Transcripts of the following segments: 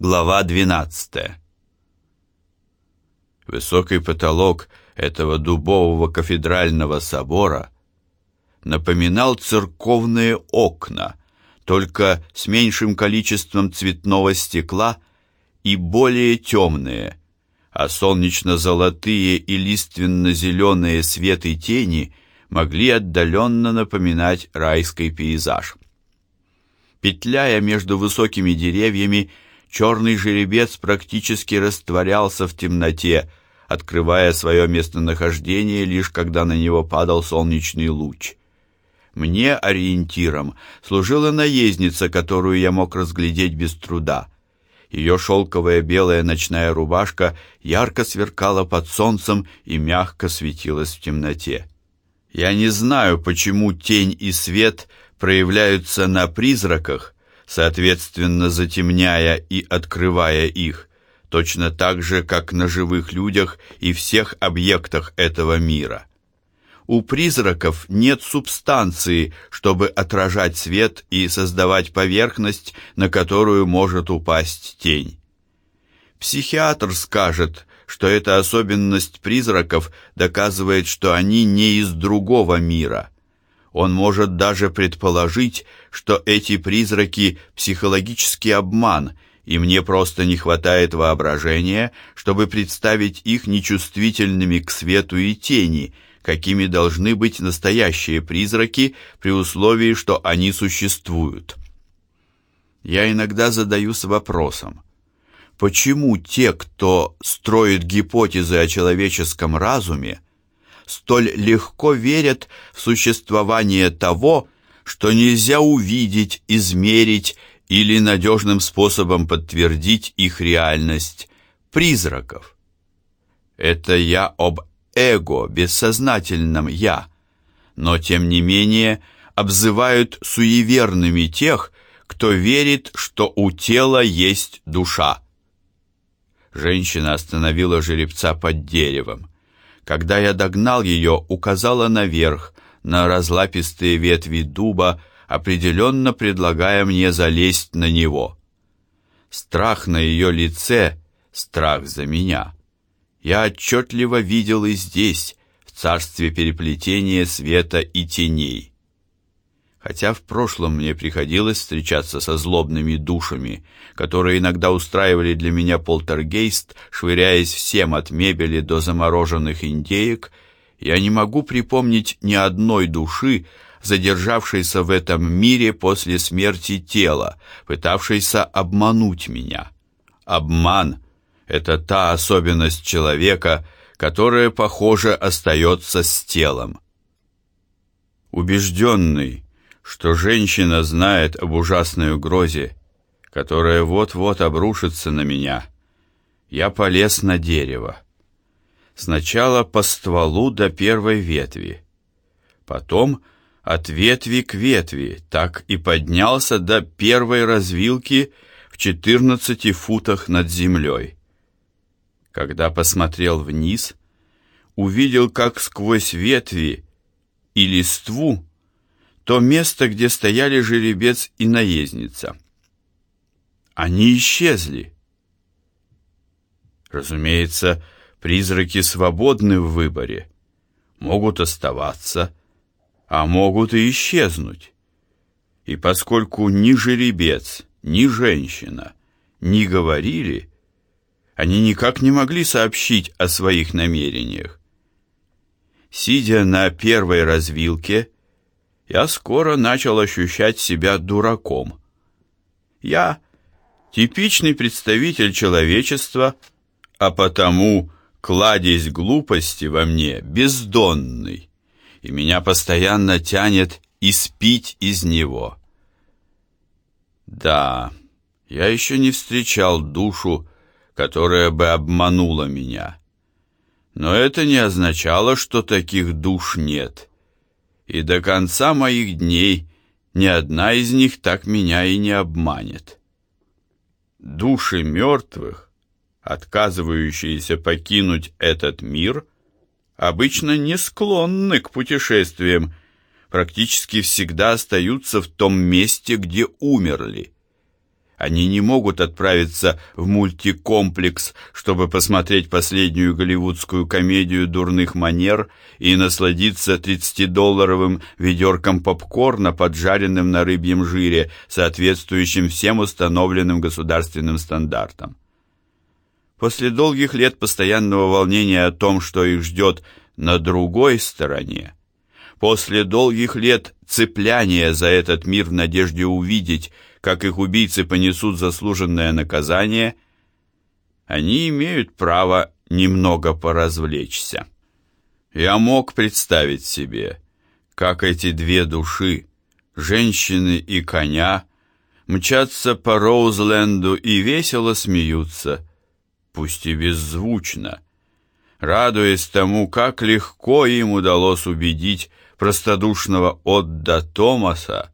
Глава 12. Высокий потолок этого дубового кафедрального собора напоминал церковные окна, только с меньшим количеством цветного стекла и более темные, а солнечно-золотые и лиственно-зеленые свет и тени могли отдаленно напоминать райский пейзаж. Петляя между высокими деревьями, черный жеребец практически растворялся в темноте, открывая свое местонахождение лишь когда на него падал солнечный луч. Мне ориентиром служила наездница, которую я мог разглядеть без труда. Ее шелковая белая ночная рубашка ярко сверкала под солнцем и мягко светилась в темноте. Я не знаю, почему тень и свет проявляются на призраках, соответственно затемняя и открывая их, точно так же, как на живых людях и всех объектах этого мира. У призраков нет субстанции, чтобы отражать свет и создавать поверхность, на которую может упасть тень. Психиатр скажет, что эта особенность призраков доказывает, что они не из другого мира – он может даже предположить, что эти призраки – психологический обман, и мне просто не хватает воображения, чтобы представить их нечувствительными к свету и тени, какими должны быть настоящие призраки при условии, что они существуют. Я иногда задаюсь вопросом, почему те, кто строит гипотезы о человеческом разуме, столь легко верят в существование того, что нельзя увидеть, измерить или надежным способом подтвердить их реальность, призраков. Это я об эго, бессознательном «я», но тем не менее обзывают суеверными тех, кто верит, что у тела есть душа. Женщина остановила жеребца под деревом. Когда я догнал ее, указала наверх, на разлапистые ветви дуба, определенно предлагая мне залезть на него. Страх на ее лице, страх за меня. Я отчетливо видел и здесь, в царстве переплетения света и теней. Хотя в прошлом мне приходилось встречаться со злобными душами, которые иногда устраивали для меня полтергейст, швыряясь всем от мебели до замороженных индеек, я не могу припомнить ни одной души, задержавшейся в этом мире после смерти тела, пытавшейся обмануть меня. Обман — это та особенность человека, которая, похоже, остается с телом. Убежденный, что женщина знает об ужасной угрозе, которая вот-вот обрушится на меня, я полез на дерево. Сначала по стволу до первой ветви, потом от ветви к ветви, так и поднялся до первой развилки в 14 футах над землей. Когда посмотрел вниз, увидел, как сквозь ветви и листву то место, где стояли жеребец и наездница. Они исчезли. Разумеется, призраки свободны в выборе. Могут оставаться, а могут и исчезнуть. И поскольку ни жеребец, ни женщина не говорили, они никак не могли сообщить о своих намерениях. Сидя на первой развилке, я скоро начал ощущать себя дураком. Я типичный представитель человечества, а потому кладезь глупости во мне бездонный, и меня постоянно тянет испить из него. Да, я еще не встречал душу, которая бы обманула меня. Но это не означало, что таких душ нет и до конца моих дней ни одна из них так меня и не обманет. Души мертвых, отказывающиеся покинуть этот мир, обычно не склонны к путешествиям, практически всегда остаются в том месте, где умерли. Они не могут отправиться в мультикомплекс, чтобы посмотреть последнюю голливудскую комедию дурных манер и насладиться 30-долларовым ведерком попкорна, поджаренным на рыбьем жире, соответствующим всем установленным государственным стандартам. После долгих лет постоянного волнения о том, что их ждет на другой стороне, после долгих лет цепляния за этот мир в надежде увидеть, как их убийцы понесут заслуженное наказание, они имеют право немного поразвлечься. Я мог представить себе, как эти две души, женщины и коня, мчатся по Роузленду и весело смеются, пусть и беззвучно, радуясь тому, как легко им удалось убедить простодушного Отда Томаса,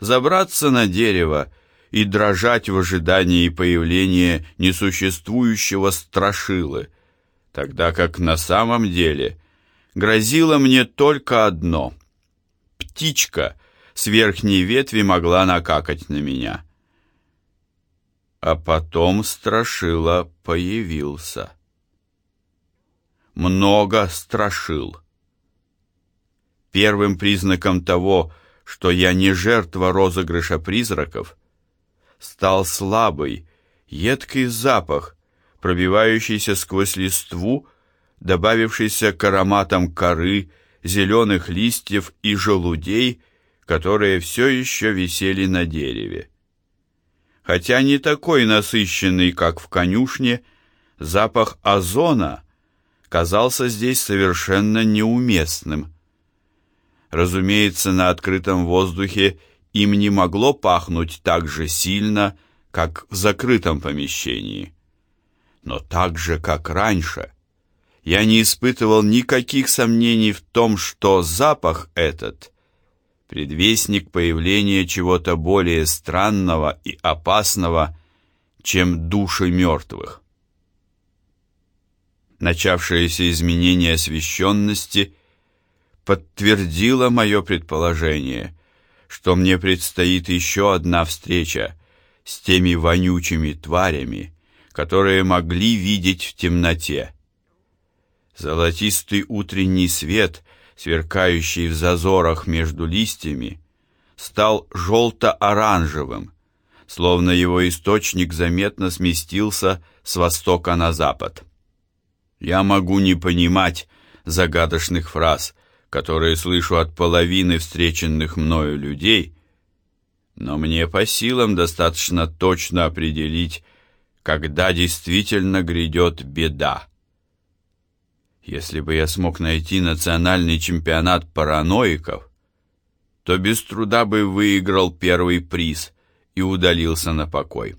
забраться на дерево и дрожать в ожидании появления несуществующего страшилы, тогда как на самом деле грозило мне только одно. Птичка с верхней ветви могла накакать на меня. А потом страшила появился. Много страшил. Первым признаком того, что я не жертва розыгрыша призраков, стал слабый, едкий запах, пробивающийся сквозь листву, добавившийся к ароматам коры, зеленых листьев и желудей, которые все еще висели на дереве. Хотя не такой насыщенный, как в конюшне, запах озона казался здесь совершенно неуместным. Разумеется, на открытом воздухе им не могло пахнуть так же сильно, как в закрытом помещении. Но так же, как раньше, я не испытывал никаких сомнений в том, что запах этот — предвестник появления чего-то более странного и опасного, чем души мертвых. Начавшееся изменение освещенности — подтвердило мое предположение, что мне предстоит еще одна встреча с теми вонючими тварями, которые могли видеть в темноте. Золотистый утренний свет, сверкающий в зазорах между листьями, стал желто-оранжевым, словно его источник заметно сместился с востока на запад. Я могу не понимать загадочных фраз, которые слышу от половины встреченных мною людей, но мне по силам достаточно точно определить, когда действительно грядет беда. Если бы я смог найти национальный чемпионат параноиков, то без труда бы выиграл первый приз и удалился на покой.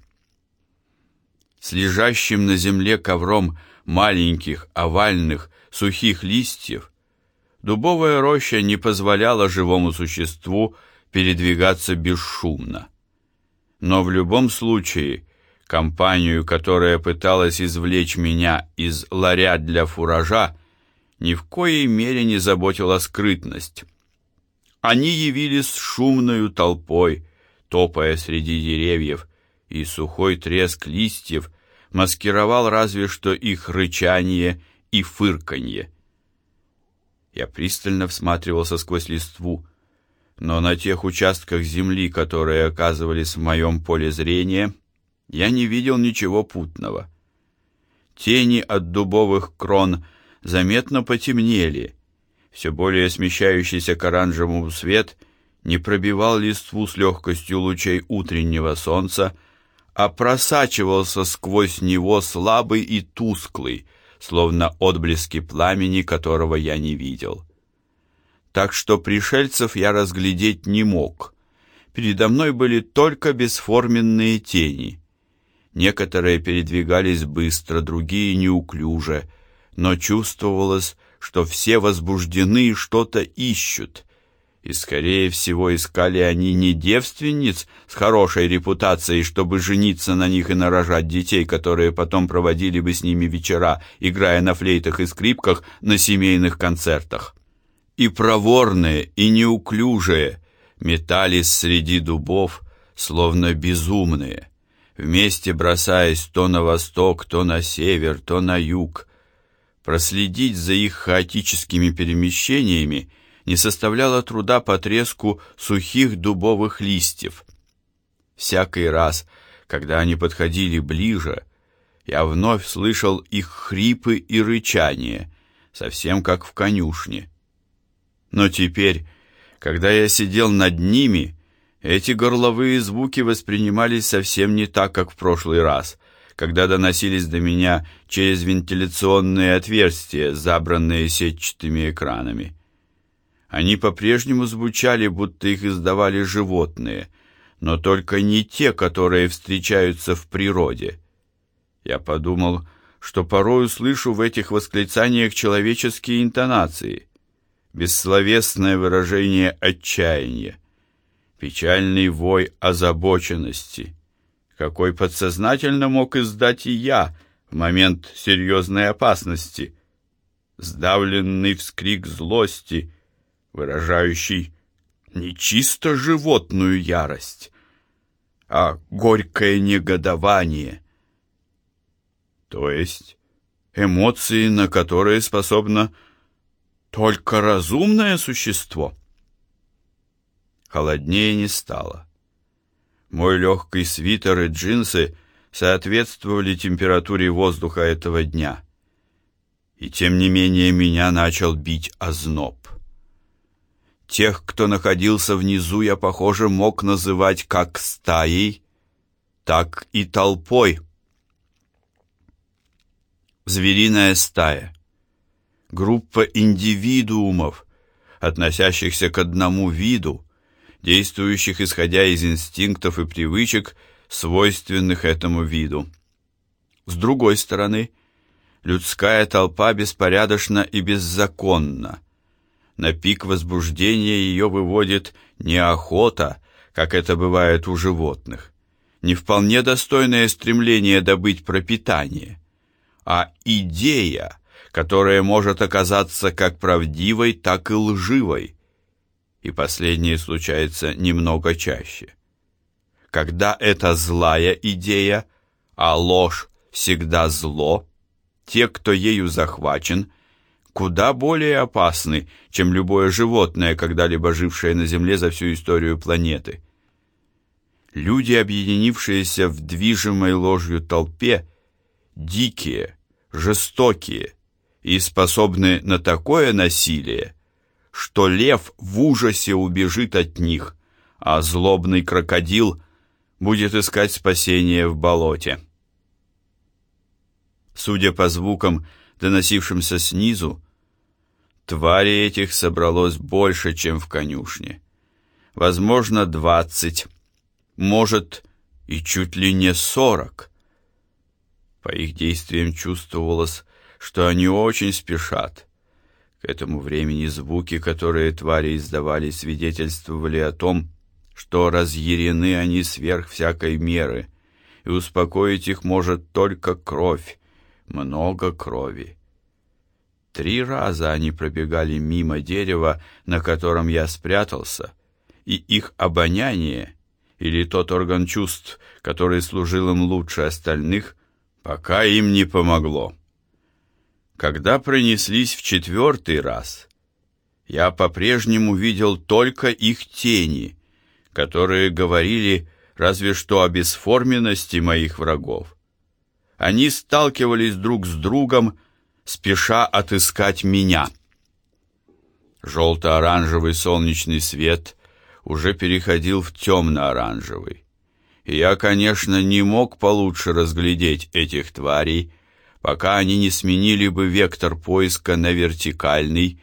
С лежащим на земле ковром маленьких овальных сухих листьев Дубовая роща не позволяла живому существу передвигаться бесшумно. Но в любом случае, компанию, которая пыталась извлечь меня из ларя для фуража, ни в коей мере не заботила скрытность. Они явились шумною толпой, топая среди деревьев, и сухой треск листьев маскировал разве что их рычание и фырканье. Я пристально всматривался сквозь листву, но на тех участках земли, которые оказывались в моем поле зрения, я не видел ничего путного. Тени от дубовых крон заметно потемнели. Все более смещающийся к оранжевому свет не пробивал листву с легкостью лучей утреннего солнца, а просачивался сквозь него слабый и тусклый, словно отблески пламени, которого я не видел. Так что пришельцев я разглядеть не мог. Передо мной были только бесформенные тени. Некоторые передвигались быстро, другие неуклюже, но чувствовалось, что все возбуждены и что-то ищут, и, скорее всего, искали они не девственниц с хорошей репутацией, чтобы жениться на них и нарожать детей, которые потом проводили бы с ними вечера, играя на флейтах и скрипках на семейных концертах. И проворные, и неуклюжие метались среди дубов, словно безумные, вместе бросаясь то на восток, то на север, то на юг. Проследить за их хаотическими перемещениями не составляло труда по треску сухих дубовых листьев. Всякий раз, когда они подходили ближе, я вновь слышал их хрипы и рычание, совсем как в конюшне. Но теперь, когда я сидел над ними, эти горловые звуки воспринимались совсем не так, как в прошлый раз, когда доносились до меня через вентиляционные отверстия, забранные сетчатыми экранами. Они по-прежнему звучали, будто их издавали животные, но только не те, которые встречаются в природе. Я подумал, что порою слышу в этих восклицаниях человеческие интонации, бессловесное выражение отчаяния печальный вой озабоченности, какой подсознательно мог издать и я в момент серьезной опасности, сдавленный вскрик злости, выражающий не чисто животную ярость, а горькое негодование, то есть эмоции, на которые способно только разумное существо. Холоднее не стало. Мой легкий свитер и джинсы соответствовали температуре воздуха этого дня. И тем не менее меня начал бить озноб. Тех, кто находился внизу, я, похоже, мог называть как стаей, так и толпой. Звериная стая. Группа индивидуумов, относящихся к одному виду, действующих исходя из инстинктов и привычек, свойственных этому виду. С другой стороны, людская толпа беспорядочна и беззаконна. На пик возбуждения ее выводит не охота, как это бывает у животных, не вполне достойное стремление добыть пропитание, а идея, которая может оказаться как правдивой, так и лживой, и последнее случается немного чаще. Когда это злая идея, а ложь всегда зло, те, кто ею захвачен, куда более опасны, чем любое животное, когда-либо жившее на Земле за всю историю планеты. Люди, объединившиеся в движимой ложью толпе, дикие, жестокие и способны на такое насилие, что лев в ужасе убежит от них, а злобный крокодил будет искать спасения в болоте. Судя по звукам, доносившимся снизу, тварей этих собралось больше, чем в конюшне. Возможно, двадцать, может, и чуть ли не сорок. По их действиям чувствовалось, что они очень спешат. К этому времени звуки, которые твари издавали, свидетельствовали о том, что разъярены они сверх всякой меры, и успокоить их может только кровь, много крови. Три раза они пробегали мимо дерева, на котором я спрятался, и их обоняние, или тот орган чувств, который служил им лучше остальных, пока им не помогло. Когда пронеслись в четвертый раз, я по-прежнему видел только их тени, которые говорили разве что о бесформенности моих врагов. Они сталкивались друг с другом, спеша отыскать меня. Желто-оранжевый солнечный свет уже переходил в темно-оранжевый. И я, конечно, не мог получше разглядеть этих тварей, пока они не сменили бы вектор поиска на вертикальный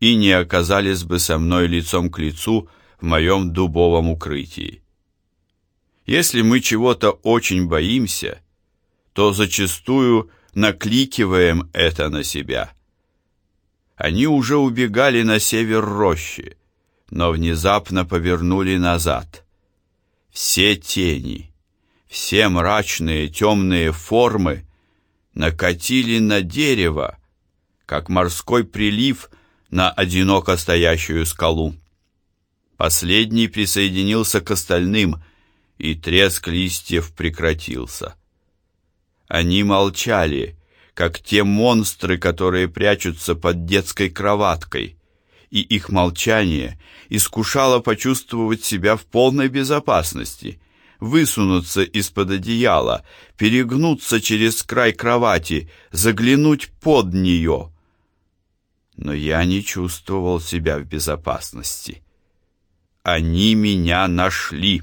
и не оказались бы со мной лицом к лицу в моем дубовом укрытии. Если мы чего-то очень боимся, то зачастую накликиваем это на себя. Они уже убегали на север рощи, но внезапно повернули назад. Все тени, все мрачные темные формы накатили на дерево, как морской прилив на одиноко стоящую скалу. Последний присоединился к остальным, и треск листьев прекратился. Они молчали, как те монстры, которые прячутся под детской кроваткой, и их молчание искушало почувствовать себя в полной безопасности, высунуться из-под одеяла, перегнуться через край кровати, заглянуть под нее. Но я не чувствовал себя в безопасности. Они меня нашли.